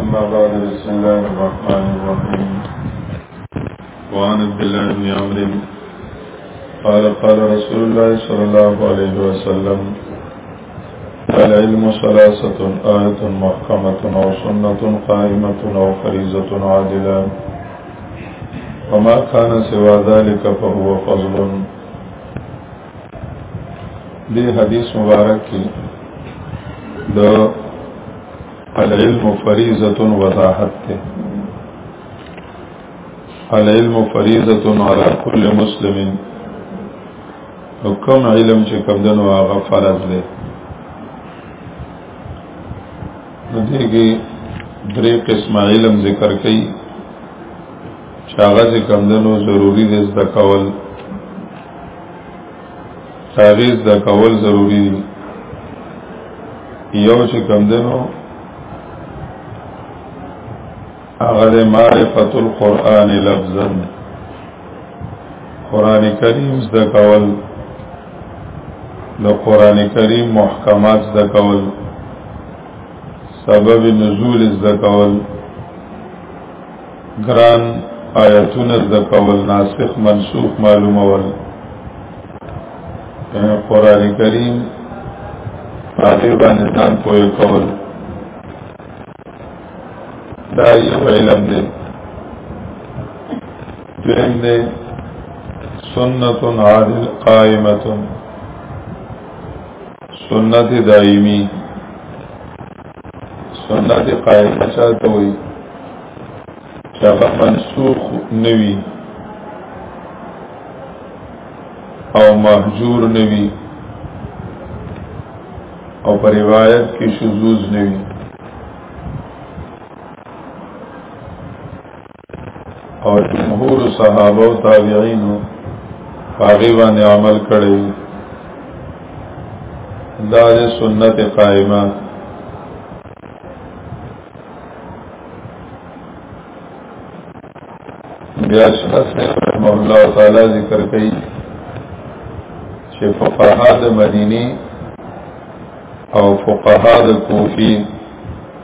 أما بعد بسم الله الرحمن الرحيم وعن عبد الله بن عمرو قال قال رسول الله صلى الله عليه وسلم العلم ثلاثة آية محكمة أو سنة قائمة أو فريضة عادلة وما كان سوى ذلك فهو فضل دي حديث مبارك دو العلم فریضه وضاحت ته العلم فریضه علی کل مسلم حکم علم چې کوم دنو هغه فرض دی نو دې کې درې قسم علم ذکر کړي چې هغه څه کم دنو ضروری دي زده کول تاریخ د کول ضروری دی یو چې کم دنو هغه د معرفت القرآن لفظا قرآن کریم زده کول د قرآن کریم محکمات زده کول سبب نزول زده کول ګران آیتونه د کول ناسخ منسوخ معلومول قرآن کریم هغه باندې ځان پوهه کول دا یو علم دی دویم دی سنت عادل قائمه سنت دائمی سنت قائمه چاته وي چې هغه منسوخ نوي او محجور نوي او پر روایت کې شذوذ نوي او جمهور صحابه او تابعین هغه باندې عمل کړی دا د سنت قائمه بیا شخص رحمه الله تعالی ذکر کوي چې فقها د مدینه او فقها د کوفی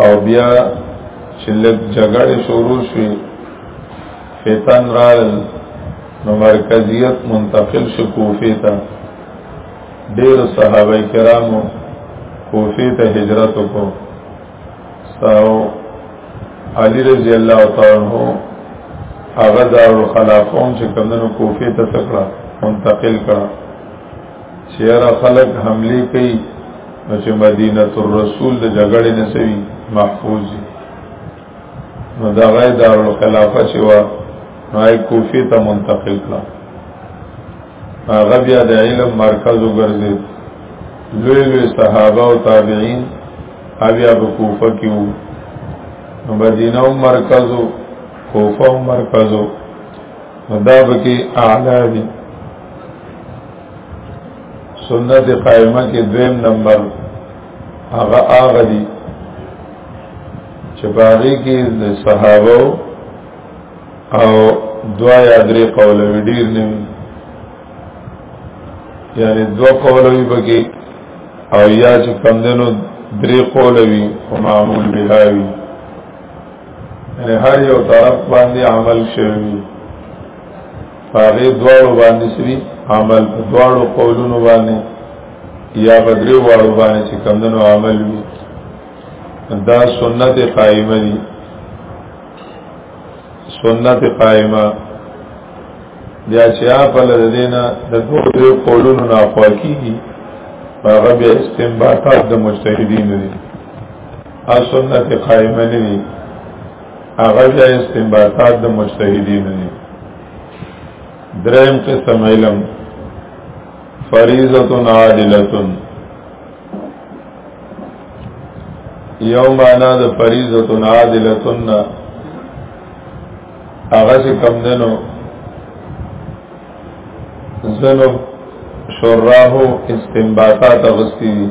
او بیا چې لږ جګړې شروع شوې فتن رالل نو مرکزیت منتقل شو کوفې ته ډېر صحابه کرامو کوفې ته هجرت وکړو ساو علی رضی الله تعالی عنہ هغه دار الخلافون چې کمنو کوفې ته تکړه منتقل کړه چیرې خلک حمله کوي نو چې مدینه الرسول د جګړې نه سوي محفوظ نو دا غي دار الخلافه چې وا نو کوفی ته منتقل کړه هغه بیا د علم مرکز وګرځید لوی لوی صحابه او تابعین بیا په کوفه کې وو نو مدینه هم مرکز وو کوفه هم مرکز وو دا پکې اعلی دي سنت قائمه کې دویم نمبر هغه هغه دي چې باندې کې د صحابه او دوا یا درې قول ډیر نه یعنی دو قول وی بګي او یا چې کمندنو درې قول وی او معمول بهاوی یعنی هر یو طرف باندې عمل شوی هغه دواړو باندې سری عمل په دواړو قولونو باندې یا بدری واړو باندې چې کمندونو عمل وي دا سنت قائمه دي سنت قائمه بیا چې په لدینا د دوه دوه قولونو نه خوا کیږي هغه بیا استنباطات د مجتهدین دي او سنت قائمه نه دي هغه د استنباطات د مجتهدین دي دریم قسم علم فریضه عادله یو معنا د فریضه عادله هغه چې کم دنو زنو شراحو استنباطات غستی دي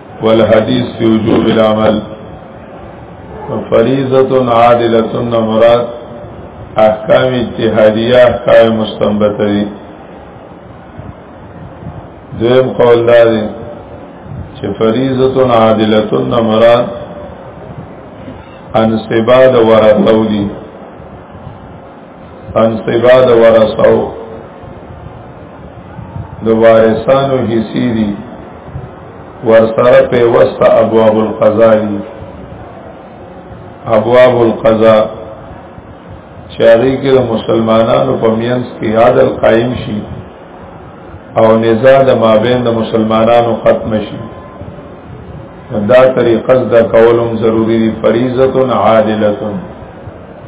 والحديث في وجوب العمل فریضه عادله مراد احکام اجتهادیه احکام مستنبطه دي دویم قول دا دی چې فریضه عادله مراد ان سباد ورثو دي انصبا د ورثو د وارثانو حصي دي ورسره په وسته ابواب القضا دي ابواب القضا چاري کې د مسلمانانو په مینس کې عادل قائم شي او نزاع د مابین د مسلمانانو ختم شي دا طریقه د کولم ضروری دي فریضه عادله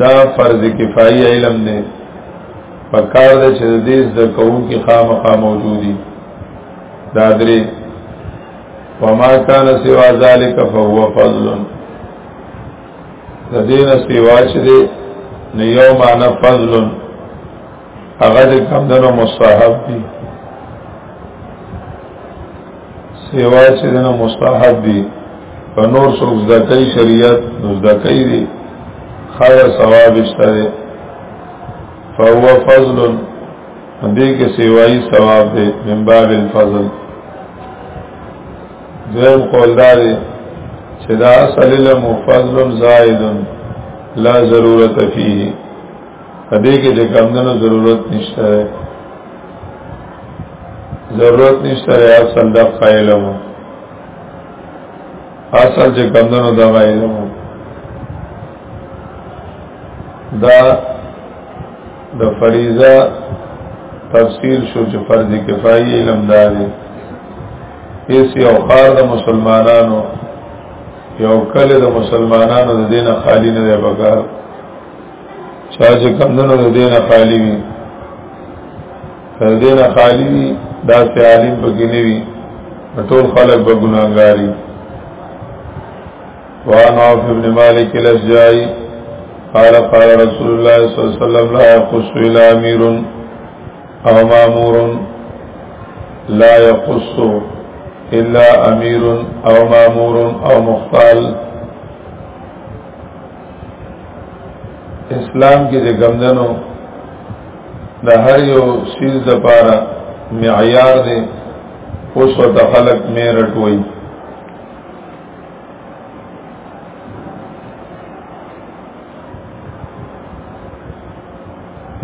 دا فرض کفایي علم دی په کار د چې د دې د کوم کې خامخا موجودي دا درې وما كان سوا ذلك فهو فضل د دې نه سوا چې دی نو یو معنا فضل هغه د کمدنو مستحب دي سیوا چې دنه مستحب دي په نور څوک ځکای شریعت نو ځکای دي خایا ثواب شته دي فهو فضل دې کې سیوای ثواب دي من باب الفضل دویم قول دا دی چې دا اصل علم فضل زائد لا ضرورت فيه په دې کې د کمندونو ضرورت نشته ضرورت نشته اصل د فایل مو اصل چې کمندونو د فایل مو دا د فریضه تفصیل شو چې فرض کفایي علم داري هیڅ یو خار د مسلمانانو یو کله د مسلمانانو د دینه خالی نه دی بګار چا چې کمدنو د دین خالی وي د دین خالی وي دا سه عالم پکې نه وي ټول خلک به ګناګاری وان عوف ابن مالک الاشجعي قال قال رسول الله صلى الله عليه وسلم لا يقص الى امير او مامور لا يقص الا امير او مامور او مختال اسلام کې د ګمدنو د هر یو سیز د پاره معیار دی اوس وت خلق مې رټوي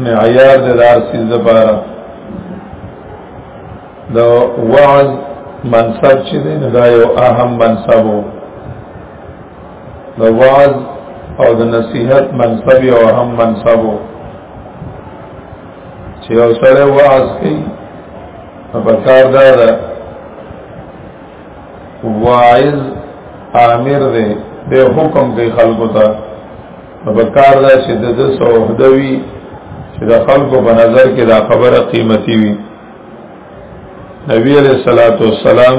معیار د دار سیز د پاره د وعظ منصب چې دی دا یو اهم منصب وو د واز او د نصیحت منصب او هم منصب چې او سره واز کوي په کار دا ده واعظ امیر دی به حکم کوي خلکو ته په کار دا چې د سوهدوي چې د خلکو په نظر کې دا خبره قیمتي وي نبی علیہ الصلوۃ والسلام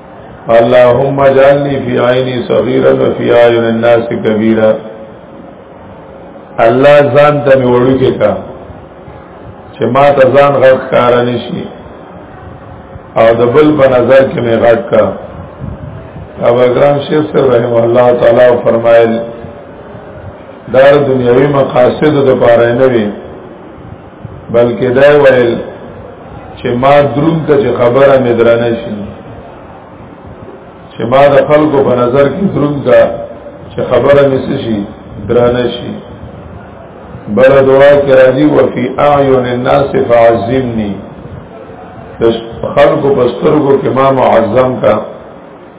اللهم اجعلني في عيني صغيرا وفي اعين الناس كبيرا الله ځان ته وړو کې کا چې ما ته ځان غړ کار نشي او د بل په نظر کې مې غړ کا ابو اکرم شیخ صاحب رحم الله تعالی فرمایل دار دنیوي مقاصد د پاره نه وي بلکې دا ویل چې ما درون ته چې خبره مې درنه شي چې ما د خلکو په نظر کې درون ته چې خبره مې شي درنه شي بل دعا کې راځي وفي اعین الناس فعزمني خلکو په سترګو کې ما معظم کا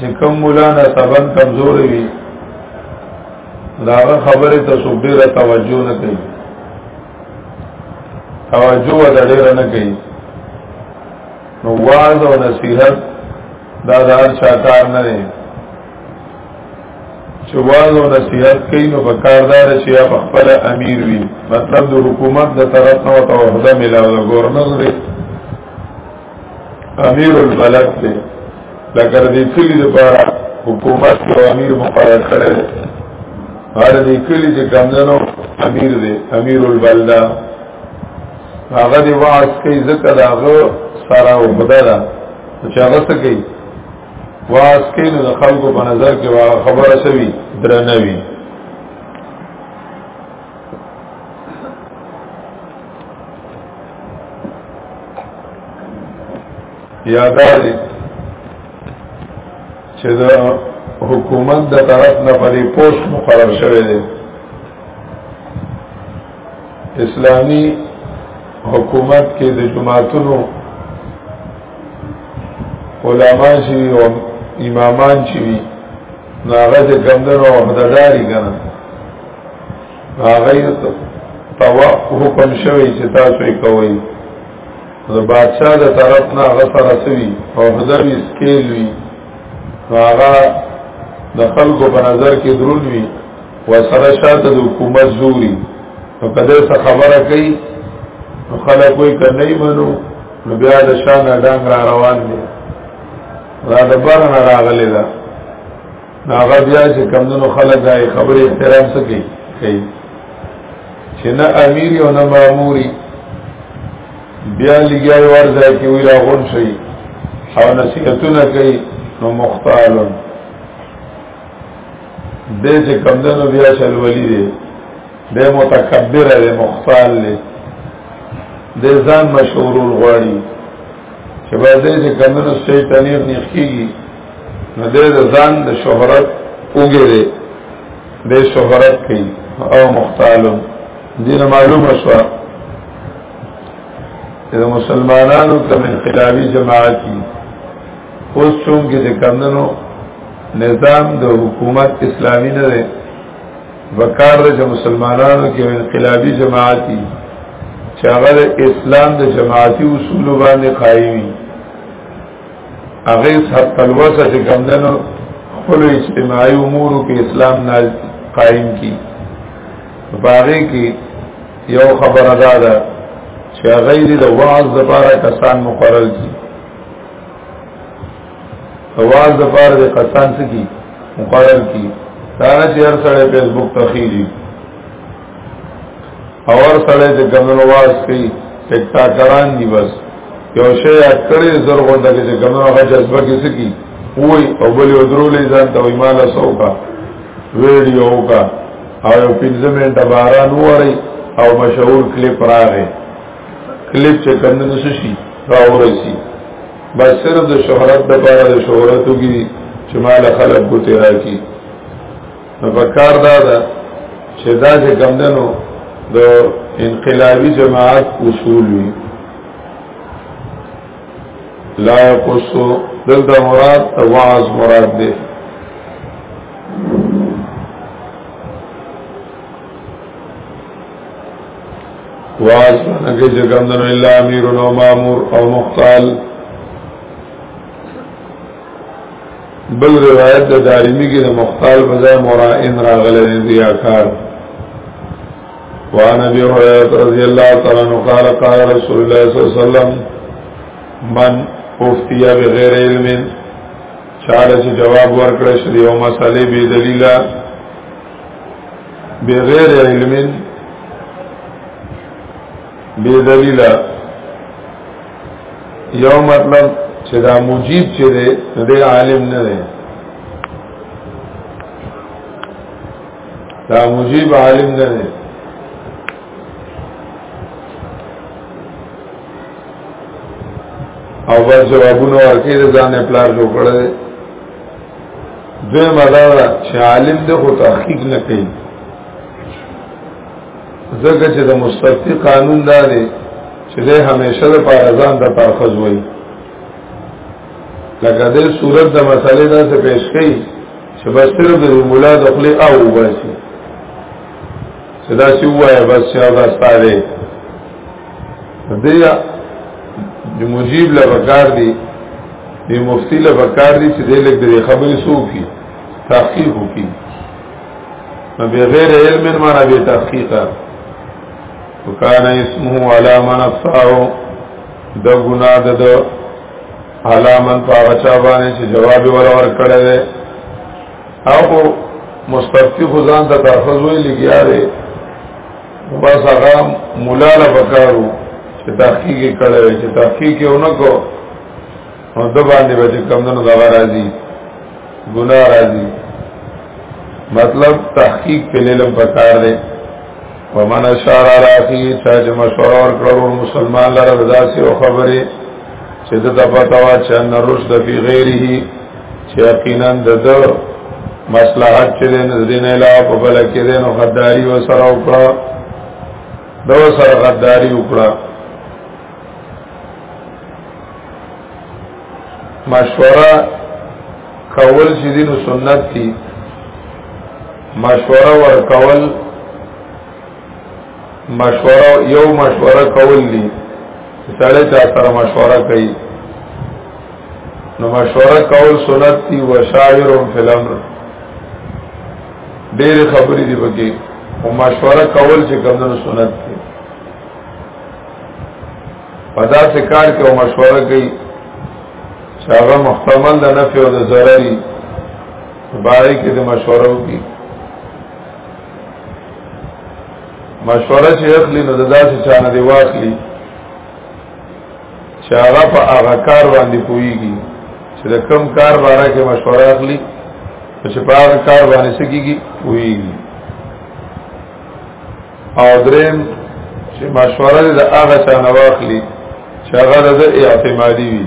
چې کوم مولانا سبن کمزوري وي دا خبره ته څوک ډیر توجه نه کوي توجه ودا ډیر نه کوي نو واعظ او نصیحت دا دار شاکار نه دی چې واعظ او نصیحت کوي نو وکاردار چې یا خپل امیر وي مطلب د حکومت د طرف نه او توحده ملاو د گورنر دی امیر البلد دی لکه د کلی لپاره حکومت یو امیر مقرر کړی دی هر د کلی چې کمندنو امیر دی امیر البلده هغه دی واس کوي ځکه دا هغه سره او خدا ده چې هغه څه کوي واس کوي نو خلکو په نظر کې خبره شوی درنوي یاداري چې د حکومت د طرف نه پرې پوسټ مقرر شوی دی اسلامی حکومت کې د جماعتونو علما چې او امامان چې وي ناغه د ګمدنو او حدداري کنه هغه ته توا حکم شوی چې تاسو یې کوئ د بادشاہ د طرف نه هغه سره سوي او هدوی سکیل وي هغه د خلکو په نظر کې درون وي و سره شاته د حکومت زوري نو کله څه خبره کوي نو خلک وي کنه منو نو بیا د شان ډنګ را روان دي را د بار نه راغلی ده هغه بیا چې کمونو خلک دای خبرې احترام سکی کوي چې نه امیر او نه ماموري بیا لګیا ورځای کې وی راغون شي او نصیحتونه کوي نو مختالون دې چې کمونو بیا شلولي دي دې متکبر دې مختال دې دې ځان مشهور غواړي چې باندې چې کمونو سټیټ انیر نخکیږي نو دې ځان د شهرت وګړي د شهرت کوي او مختالم دین معلومه شو د مسلمانانو کوم انقلابي جماعت دي اوس چون کې د کمندونو نظام د حکومت اسلامي نه دی وکړ د مسلمانانو کې انقلابي جماعت دي چې هغه اسلام د جماعتي اصول باندې قایمي هغه سب تلوسه چې ګمندنو خپل اجتماعي امور کې اسلام نه قائم کی باغې کې یو خبر ادا ده چې هغه دې د واعظ لپاره کسان مقرر کی واعظ لپاره د کسان څخه مقرر کی دا نه چې هر سړی فیسبوک ته خېږي اور سړی چې کمونو واس کوي ټیک ټاکران دي بس یو شی یاد کړی زر غونډه کې چې کمونو هغه جذبه کې سکی وای او بل یو درولې ځان ته ایماله سوکا ویډیو کا او یو پنځه منټه باران وری او مشهور کلیپ راغی کلیپ چې کمونو شي راورسی بس صرف د شهرت د پاره د شهرتو کې چې مال خلق کو تیرا کی نو په کار دا ده چې دا چې کمدنو د انقلابي جماعت اصول وي لا یقصو دلته مراد واعظ مراد دی واعظ هغه چې کمدنو الا امیر او مامور او مختال بل روایت د دارمی کې د مختال په ځای مرائن راغلی دی اکار وعن ابي هريره رضي الله تعالى عنه قال قال رسول الله صلى الله عليه وسلم من افتي بغير علم چاله چې جواب ورکړ شي یو مسئله به دلیلا بغیر علم بے دلیلہ یو مطلب چې دا مجیب چې دی دی عالم نه دی دا مجیب عالم نه دی او بس جوابونه ورکې د ځانې پلار جوړ کړی دی دوی مداره چې عالم دی خو تحقیق نه کوي ځکه چې د مستفتی قانون دا دی چې ده همیشه ده پارزان ده پرخز وی لکه ده صورت ده مسئله ده سه پیش کئی چې بس صرف ده مولا دخلی او باسی چې دا سی وای بس چې دا ستاره دیا د مجیب له وکړ دی د مفتی له وکړ دی چې د لګ د خبرې سوفي تحقیق وکړي نو بغیر علم معنا به تحقیق وکان اسمه علا من افتاو د ګنا د د علا من پاغچا باندې چې جواب ورور کړه ده او مستفتی خزان ته تحفظ وی لګیا ده بس هغه مولا له بکارو چې تحقیق کړه چې تحقیق یې اونکو نو د باندې به کمندونو دا راځي ګناه راځي مطلب تحقیق په لیلم پکار دی ومن اشار علی اخی چا چې مشوره ورکړو مسلمان لره داسې او خبره چې د تپتاوا چې ان رشد فی غیره چې یقینا د مصلحت چې د دین علاوه په بل کې د نو غداری و سره وکړه دا سره غداری وکړه مشوره کول چې دین سنت دي مشوره ورکول مشوره یو مشوره کول دي سړی چا سره مشوره کوي نو مشوره کول سنت دي وشاورهم فی الامر ډېر خبرې دي پکې او مشوره کول چې کومه سنت دي پدا سے کار کې او مشوره کوي چې هغه محتمل د نفع او د ضرري بارے کې د مشوره وکي مشوره چې اخلي نو داسې چانه دی واخلي چې هغه په هغه کار باندې پويږي چې د کم کار باره کې مشوره اخلي چې په هغه کار باندې سکیږي پويږي او دریم چې مشوره د هغه چانه واخلي چې هغه د اعتمادي وي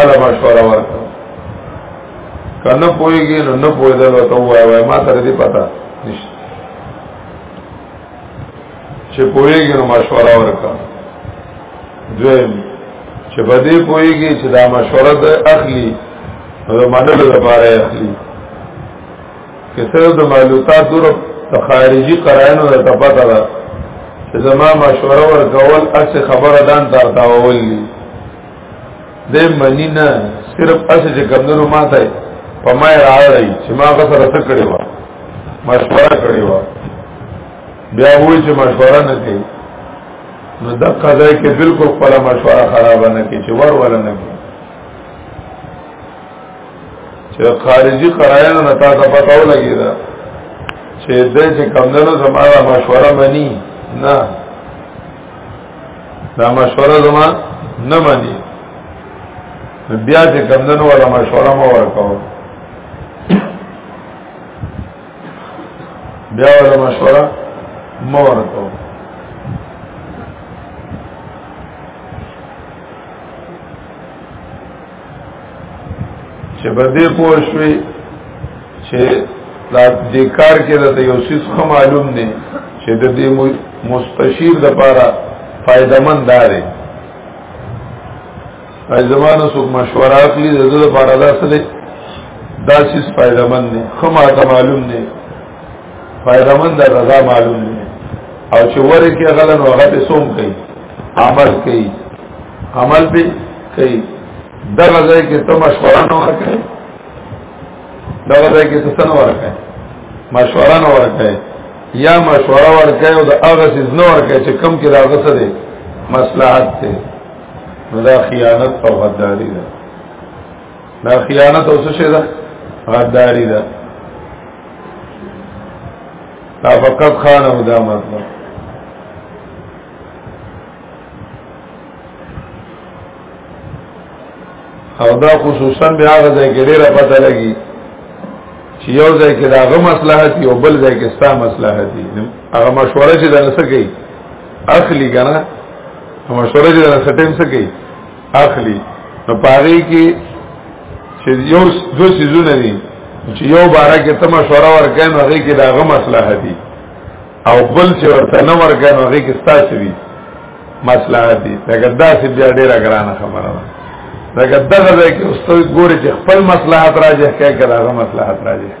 اله مشوره ورکړه کنه پويږي نو نه پويدل وته وای وای ما تر دې پتا نشته چې پويږي نو مشوره ورکړه دویم چې بده پويږي چې دا مشوره ده اخلي نو منلو لپاره اخلي که صرف د معلومات دورو د خارجي قرائنو د تپاته ده چې زما مشوره ورکول اس خبره دان تر تاول دي د منی نه صرف اس چې کمنو ما ته په ما راړی چې ما غسر څه کړی و مشوره کړی و بیا وای چې مشوره نه کوي نو د قضای کې بالکل خپل مشوره خراب نه کوي چې ور ور نه کوي چې خارجي قراینو نه تا ته پتاو لګی دا چې دې چې کمندونو زماره مشوره مني نه دا مشوره زما نه مني بیا چې کمندونو ولا مشوره مو ورکاو بیا ولا مشوره مو ورکاو چې په دې پوه شوي چې دا د کار کې د یو څه خو معلوم دی چې د دې مستشیر د لپاره فائدمن دار دی زمانه څوک مشوره اخلي د دې لپاره دا څه دی دا څه فائدمن دی خو ما ته معلوم دی فائدمن دا رضا معلوم دی او چې ورکه غلن وغه ته سوم کوي عمل کوي عمل به کوي دا غځای کې ته مشوره نه ورکړي دا غځای کې ته څنګه ورکړي مشوره نه ورکړي یا مشوره ورکړي او دا هغه څه نه ورکړي چې کم کې دا غسه دي مصلحت ته دا خیانت او غداری ده دا خیانت او څه شه ده غداری ده دا فقط خانه دا مطلب او دا خصوصا بیا هغه ځای کې ډیره پته لګي چې یو ځای کې دا غو مصلحت یو بل ځای کې ستا مصلحت دی هغه مشوره چې درنه سکی اخلي کنه مشوره چې درنه سټیم سکی اخلي نو پاره کې چې یو دو سيزونه دي چې یو بارا کې ته مشوره ورکاین هغه کې دا غو مصلحت دی او بل چې ورته نه ورګن هغه کې ستاسو وی مصلحت دي دا ګدا چې بیا ډیره ګرانه خبره ده دا ګدا غځه کې استاد ګوري چې خپل مصلحت راځي کې کړه مصلحت راځي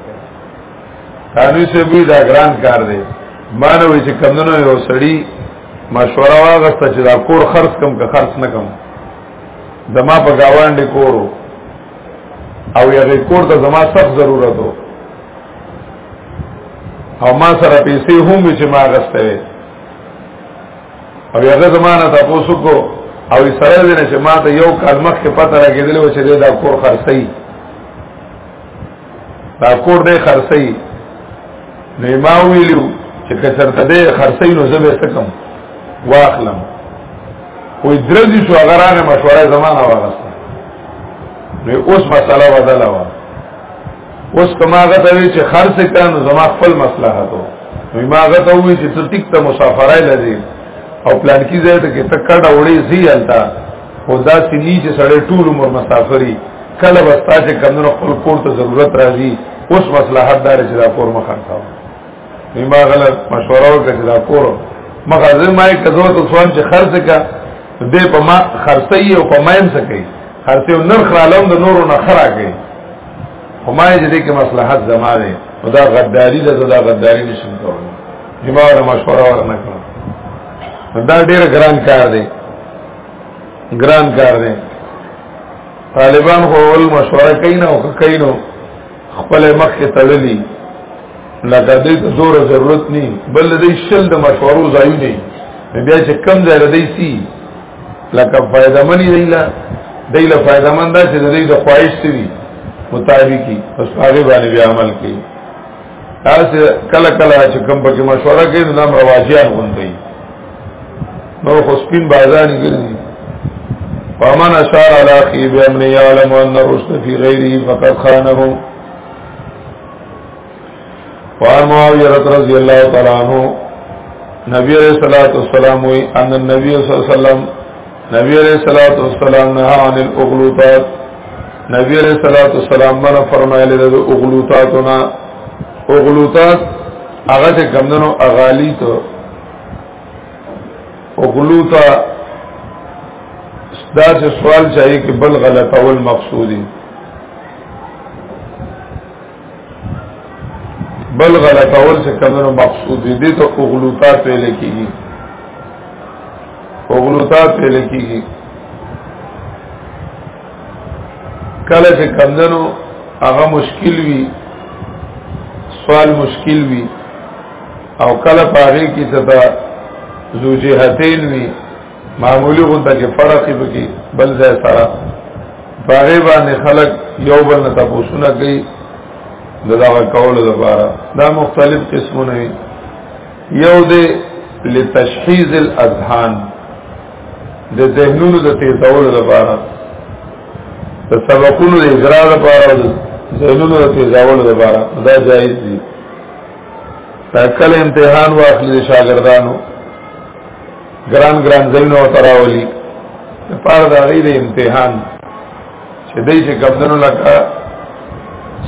قانون سے بھی دا ګران کار دی مانوي چې کمندونو یو سړی مشوره واغسته چې دا کور خرڅ کم که خرڅ نه کم زما په گاوانډي کورو او یغه کور ته زما سخت ضرورت وو او ما سره پیسې هم چې ما غسته وي او هغه زمانہ تاسو کو او سره دې چې ما ته یو کال مخکې پته راګېدل و چې دا کور خرڅي دا کور دې خرڅي نو ما ویلو چې کثرته دې خرڅي نو زه به سکم واخلم وې درځي شو هغه رانه مشوره زمانہ واغسته نو اوس مسله بدله وه اوس کما غته وی چې خرڅ کانو زما خپل مصلحت وو نو ما غته وی چې ته ټیک ته مسافرای لذي او پلان کی ځای ته کې تکړه وړي زی التا خدا سني چې سړی ټول عمر مسافري کله وستا چې کمنو خپل کور ته ضرورت راځي اوس مصلحت دار چې دا کور مخه تاو ما غلط مشوره وکړه چې دا کور مخه زه ما یې کزو ته سوال چې خرڅ کا دې په ما خرڅي او په مایم سکي خرڅي نرخ را لوند نورو نه خرا کوي وما يدريك مصلحت زمانه ودا غداری ده دا غداری نشم کول جما ولا مشوره ورنه کړ دا ډیر ګران کار دی ګران کار دی طالبان خو ول مشوره کین او کین خپل مخ ته تړلی لکه دې ته زور ضرورت ني بل دې شل د مشورو ځای نه بیا چې کم ځای ردی سي لکه فائدہ منی دیلا دیلا فائدہ مند چې د دې د خواهش سری مطابقي پس هغه باندې بیا عمل کوي تاسو کله کله چې کوم پکې مشوره کوي نو نام رواجیان غونډي نو خو سپین بازار نګرځي فمن اشار على اخي بامن يعلم ان الرشد في غيره فقد خانه وعن معاویه رضی الله تعالی عنہ نبی علیہ الصلوۃ والسلام وی ان النبي صلی الله علیه وسلم نبی علیہ الصلوۃ والسلام نه عن الاغلوطات نبی علیہ الصلوۃ والسلام باندې فرمایلی د اغلوطاتنا اغلوطات هغه څنګه کمندنو اغالی ته اغلوطا دا چې سوال چاهي کې بل غلط اول مقصودی بل غلط اول څه کمنو مقصود دي ته اوغلوطات ویل کیږي اوغلوطات ویل کیږي کله چې کمنو هغه مشکل وي سوال مشکل وي او کله پاره کې څه ته زوجهتین وي معمولی غونډه کې فرق وکي بل ځای سره باغې باندې خلک یو بل نه تاسو نه کوي دغه کول لپاره دا مختلف قسمونه وي یو دې لتشحیز الاذهان د ذهنونو د تیزولو لپاره د سبقونو د اجرا لپاره او د ذهنونو د تیزولو لپاره دا جایز دي تکل امتحان واخلي شاګردانو ګران ګران زینو تراولی د پاره د غیر امتحان چې دای چې کمندونو لکه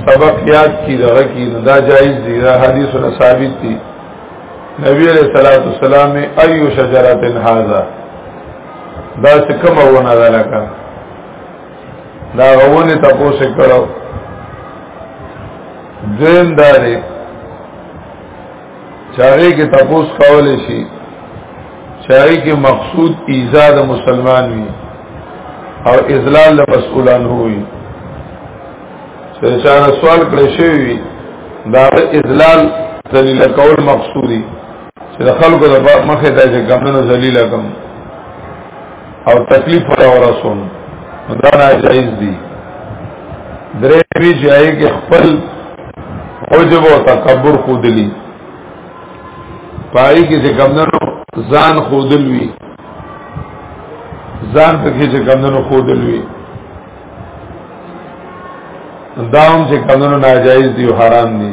سبق یاد کی دغه کی نو دا جایز دی دا حدیثونه ثابت دي نبی علیہ الصلوۃ والسلام ایو شجره هذا دا څه کومه ونه ده لکه دا غوونه تاسو کړو دین داري چاغې کې تپوس کول شي چاغې کې مقصود ایزا د مسلمان وي او اذلال د مسئولان وي چې چا سوال کړی شي وي دا اذلال ذلیل کول مقصودی چې خلکو د مخه د جګمنو ذلیل کم او تکلیف ولا ورسون دا ناجایز دي درې وی جای کې خپل عجب او تکبر خودلی پای کې چې کمندونو ځان خودل وی ځان په کې چې کمندونو خودل وی دا هم چې کمندونو ناجایز دي او حرام دي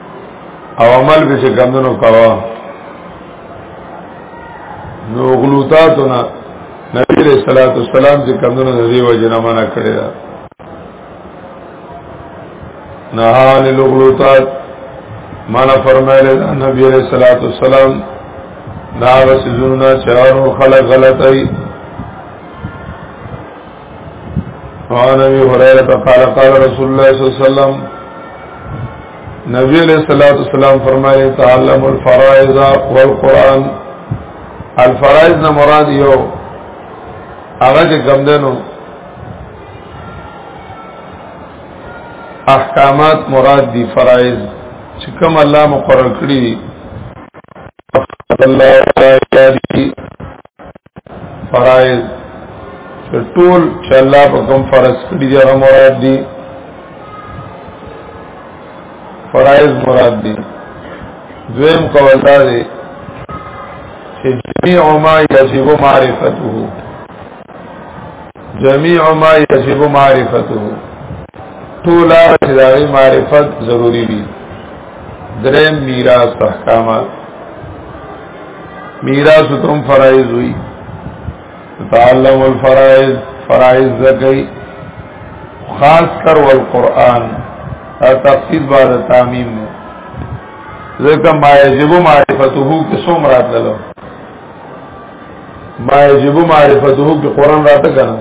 او عمل به چې کمونو کوا نو غلوتاتونه نبی علیہ الصلوۃ والسلام چې کمونو د دې وجه نه منع کړی دا نهان الغلوتات مانا فرمایلی دا نبی علیہ الصلوۃ والسلام دا وسزونه چارو خلق غلطای وعن ابي هريره قال قال رسول الله صلى الله عليه وسلم نبی علیہ الصلوۃ والسلام فرمائے تعلم الفرائض والقران الفرائض نه مراد یو هغه چې ګمدنو احکامات مراد دی فرائض چې کوم الله مقرر کړی الله تعالی فرائض چې ټول چې الله په کوم فرض کړی دی هغه مراد دي فرائض مراد دي دویم قول دا دی چې جميع ما يجب معرفته جميع ما يجب معرفته ټول چې د معرفت ضروری دي درې میراث احکامات میراث تم فرائض وی تعلم الفرائض فرائض زکی خاص کر والقرآن تفصیل بعد تعمیم نے ذکر ما یجب معرفته کی سوم رات للو ما یجب معرفته کی قرآن رات کنا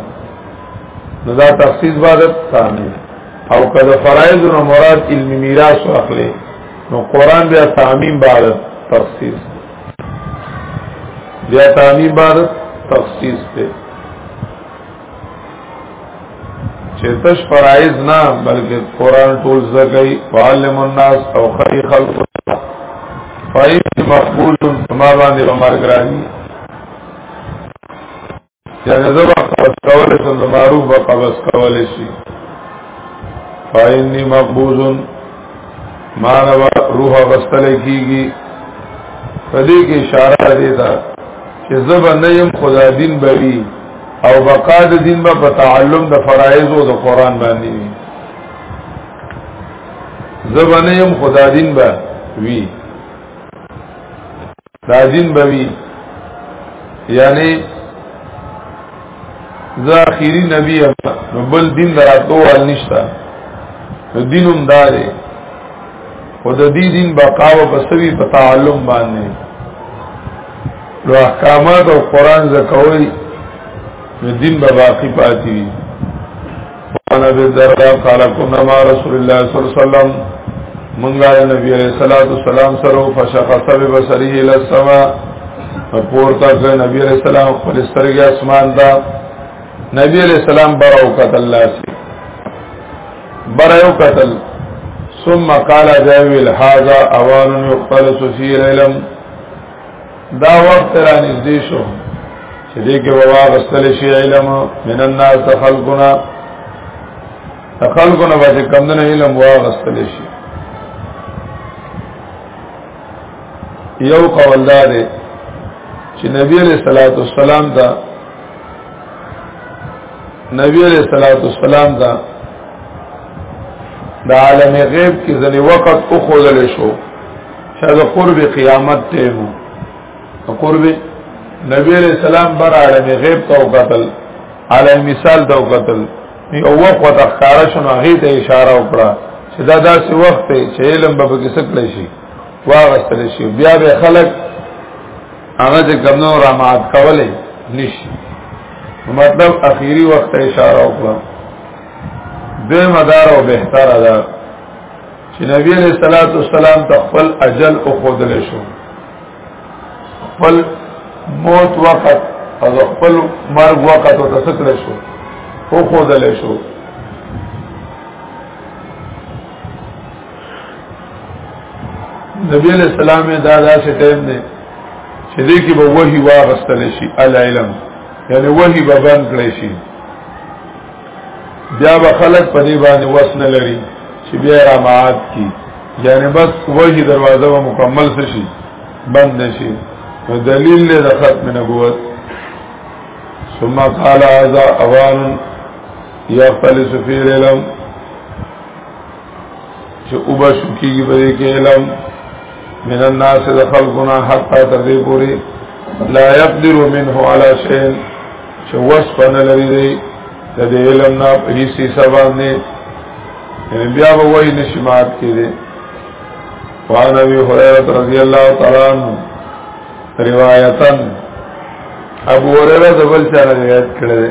ندا تفصیل بعد تعمیم او کده فرائض نو مراد علم میراث اخلي نو قران بیا تعمیم بعد تخصیص بیا تعمیم بعد تخصیص ته چې تش فرایز نه بلکې قران ټول زګي عالم الناس او خی خلق فایز مقبول ما باندې عمر ګرانی یعنی زبا قبض کولی شم د معروف به قبض کولی شي فاینی مقبوزن مانوا روح غستل کیږي په دې کې اشاره دی دا چې زبا نه يم خدا دین بوي او بقا د دین به په تعلم د فرایض او د قران باندې وي زبا نه يم خدا دین به وي دا دین بوي یعنی زه اخیری نبی یم نو بل دین دراتو ول نشتا نو دینم داري او د دې دین بقا او بسوي په تعلم باندې نو احکامات او قران زکوي نو دین به باقی پاتې وي قال ابي الدرداء قال كنا مع رسول الله صلى الله عليه وسلم منغا نبی علیہ الصلوۃ والسلام سره فشخص ببصره الى السماء پورته کړ نبی علیہ السلام خپل سترګې اسمان ته نبی علیہ السلام براو قتل لاسی براو قتل ثم قال جاویل هذا اوان يختلس فی العلم دا وخت را نږدې شو چې دې کې بابا غسل شي علم من الناس تخلقنا تخلقنا باندې کم نه علم وا غسل شي یو قول دا دی چې نبی علیہ الصلوۃ والسلام دا نبی علیہ الصلوۃ والسلام دا د عالم غیب کې ځلې وخت او خولل شو دا قرب قیامت ته مو قرب نبی علیہ السلام بر عالم غیب تو قتل عالم مثال تو قتل یو وخت وته ښکارا شنو هغه ته اشاره وکړه چې دا داسې وخت دی چې علم به کې سکل شي واغستل شي بیا به خلک هغه چې کمنو را مات کولې نشي مطلب اخیری وخت اشاره وکړه به مدار او بهتر ادا چې نبی علیہ الصلوۃ والسلام ته خپل اجل او خودل شو خپل موت وخت او خپل مرګ وخت او تسکل شو او خودل شو نبی علیہ السلام دا داسې ټیم دی چې دې کې به وਹੀ واغستل شي العلم یعنی وਹੀ به بند کړی شي بیا به خلک په دې باندې وس نه لري چې بیا را معاد کی یعنی بس وجه دروازه به مکمل شي بند نشي نو دلیل له د ختم نبوت ثم قال هذا اوان يختلس في العلم چې او به شو کېږي په دې کې علم من الناس د خلقنا حتی تر دې پورې لا يقدر منه على شيء چې وس په نه لري دی د دې علم نه په هیڅ څه باندې یعنی بیا به وایي نشمات کې دی وعن ابي هريره رضي الله تعالى عنه روایتا ابو هريره د بل چا روایت کړی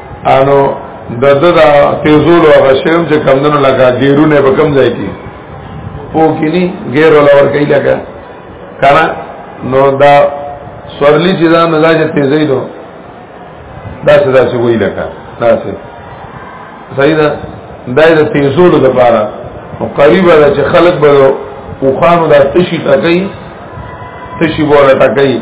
انو د د د تیزول او غشیم چې کمندونو لگا ګیرونه به کم ځای کی پو کې ني ګیر ولا ور کوي لگا کنه نو دا سورلی چې دا مزاج تیزې دو دا څه دا څه وی لگا دا څه صحیح ده دا د تیزول د پاره او قریب ده چې خلک به او خانو دا تشي تکي تشي بوله تکي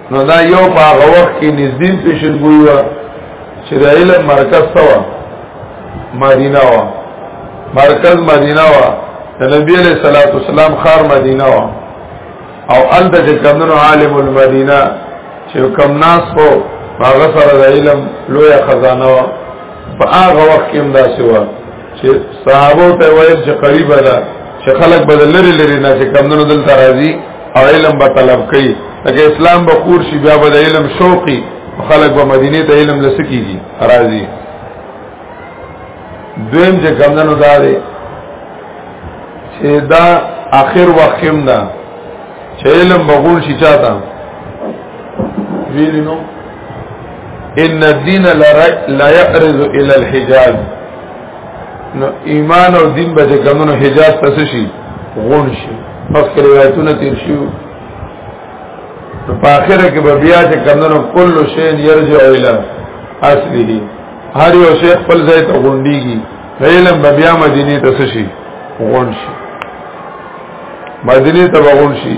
نو دا یو په هغه وخت کې نږدې پیشنګوي و چې د علم مرکز څه و مدینه و مرکز مدینه و د نبی علیہ الصلوۃ والسلام خار مدینه و او انت چې کمنو عالم المدینه چې کم ناس په هغه سره د علم لوی خزانه و په هغه وخت کې هم دا سوا چې صحابه ته وایي چې قریب ده چې خلک بدل لري لري نه چې کم نه دلته راځي او علم به طلب کوي لکه اسلام به خور شي بیا به علم شوقي خلک به مدینه ته علم لسکیږي راځي دویم چې کم نه دا دی چې دا اخر وخت هم ده چې علم به غول شي چاته ویلینو ان الدين لا يعرض الى الحجاز نو ایمان او دین به کمنو حجاز پس شي غون شي مخکې روایتونه تیر شي په اخره کې به بیا چې کمنو کل شی يرجع الى اصله هر یو شی خپل ځای ته غونډيږي علم به بیا مدینه ته شي غون شي مدینه ته غون شي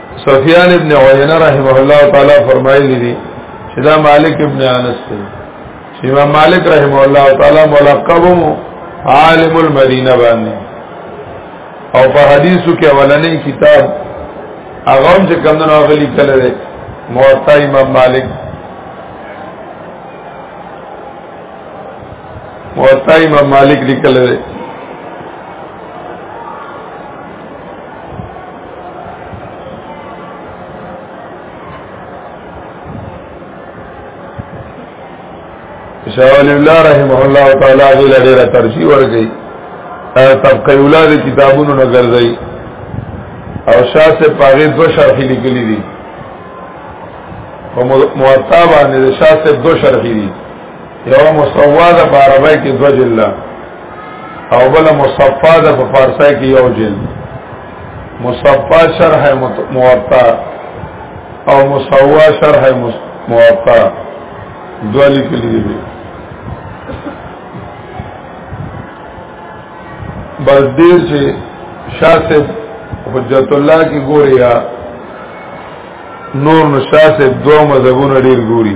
سفیان ابن عینه رحمه الله تعالی فرمایلی دی چې دا مالک ابن انس دی چې امام مالک رحمه الله تعالی ملقب عالم المدینه باندې او په حدیثو کې اولنې کتاب هغه هم چې کوم نه غلي کله دی موطا امام مالک موطا امام مالک لیکل دی شاول الله رحمه الله تعالی دې لړه ترجیح ورګي طبقه اولاد کتابونو نه ګرځي او شاه سے پاغه دو شرحې لیکلي دي او موطا باندې شاه سے دو شرحې دي یو مصوا ده په عربی کې دو جلد او بل مصفا ده په فارسی کې یو جلد مصفا شرح موطا او مصوا شرح موطا دوالی کلی دی بس دیر چې شاه صاحب حجت الله کې ګوري یا نور نو شاه صاحب دوه مذهبونه ډیر ګوري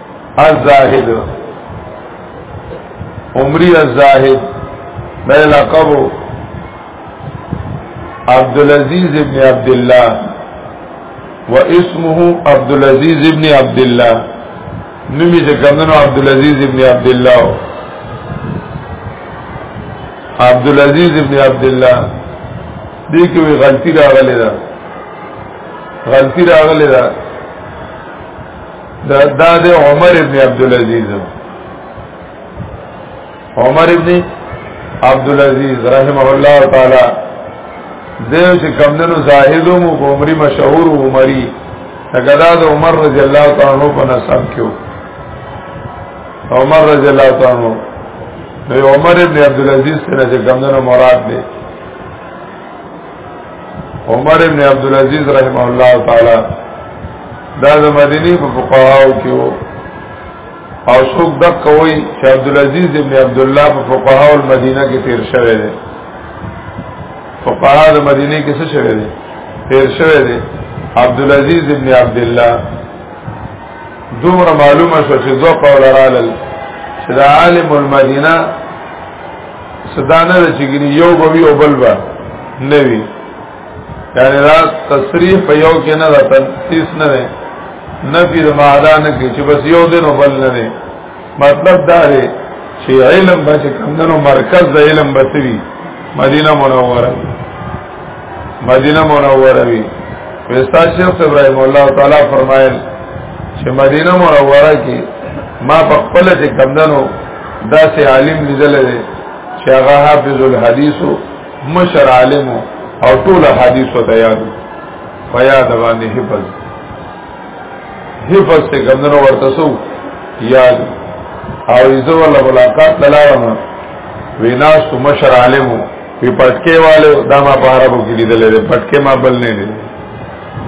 الزاهد عمری الزاهد دا لقب عبد العزيز ابن عبد الله واسمه عبد العزيز ابن عبد الله نومي چې کمنو عبد العزيز ابن عبد الله عبد العزيز ابن عبد الله دې کې وی غلطي راغلې ده غلطي راغلې ده دا دا د عمر ابن عبد العزيز عمر ابن عبد العزيز رحمه الله تعالی دیو چې کمندونو زاهدو مو عمرې مشهور عمرې هغه دا د عمر رضی الله تعالی عنہ په نسب کې عمر رضی الله تعالی عنہ نو عمر ابن عبد العزيز څخه چې کمندونو مراد دی عمر ابن عبد العزيز رحمه الله تعالی دا د مدینه په فقهاو کې او څوک د کوي چې عبد العزيز ابن عبد الله په فقهاو المدینه کې تیر شوی دی فقها د مدینه کې څه شوی دی تیر شوی دی عبد العزيز ابن عبد الله دومره معلومه شو چې دوه قول رالل چې د عالم المدینه صدانه ده چې ګني یو به وی او بل به نه وی یعنی دا تصریح په یو کې نه ده تنسیس نه ده نفی د معدا نه کې چې بس یو دین او بل نه ده مطلب دا دی چې علم به چې کمندونو مرکز د علم بسوي مدینه منوره مدینه منوره وی وستا شیخ ابراهیم الله تعالی فرمایل چې مدینه منوره کې ما په خپل چې کمندونو دا سه عالم لیدل دی چې هغه حافظ الحدیث مشر عالم او ټول حدیث ته یاد فیاد باندې حفظ حفظ ته ګمنو ورته سو یاد او ایزو ولا ملاقات تلاوه ویناس تو مشر عالم وی پټکې والو دا ما په عربو کې لیدل دي پټکې ما بل نه دي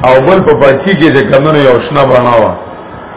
او بل په پټکی کې چې کمنو یو شنه بڼاوه